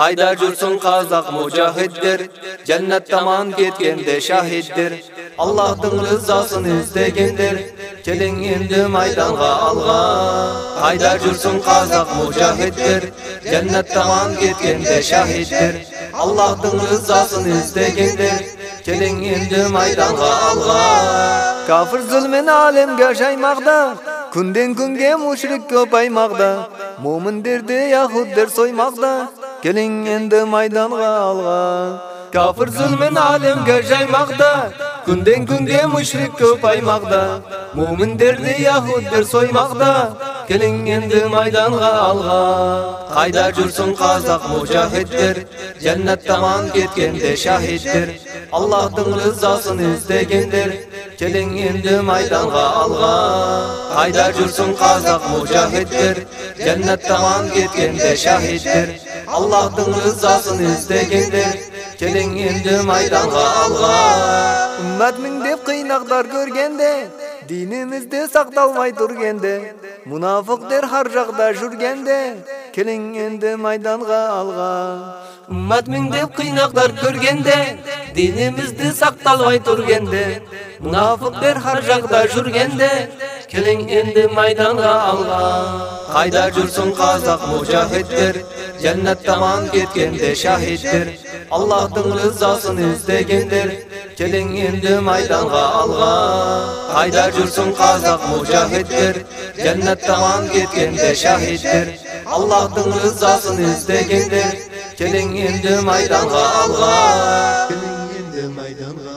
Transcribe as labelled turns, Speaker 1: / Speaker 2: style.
Speaker 1: қайда жүрсің қазақ мұжахиддер жәннат таман кеткенде шахиддер аллахтың рызасын іздегендер келің енді майданға алға қайда жүрсің қазақ мұжахиддер жәннат таман кеткенде шахиддер аллахтың рызасын іздегендер келің енді майданға алға
Speaker 2: кафір зұлмен әлемге жаймақта күнден күнге мушрик көпаймақта моміндерді яхуддер соймақта келің енді майданға алға кафір зұлмен әлемге жаймақта. Күнден күнге мүшрик көп аймақта. Муміндерді яхуддер соймақта. Келің енді майданға алға
Speaker 1: қайда жүрсің қазақ мұжахиддер жәннат таман кеткенде шахиддер аллахтың рызасын іздегендер. Келің енді майданға алға қайда жүрсің қазақ мұжахиддер жәннат таман кеткенде шахиддер аллахтың рызасын іздегендер келің енді майданға алға
Speaker 2: үммәтмін деп қиынақтар көргенде дінімізде сақталмай тұргенде мұнафықтар har жақта жүргенде келің енді майданға алға
Speaker 1: үммәтмін деп көргенде дінімізді сақталмай тұргенде мұнафықтар har жақта жүргенде келің енді майданға алға қайда жүрсің қазақ мұжахиддер жәннат таман кеткенде шахиддер аллахтың рызасын іздегендер келің енді майданға алға қайда жүрсің қазақ мұжахиддер жәннат таман кеткенде шахиддер аллахтың рызасын іздегендер келің енді майданға алға
Speaker 3: келің енді майданға